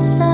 sun.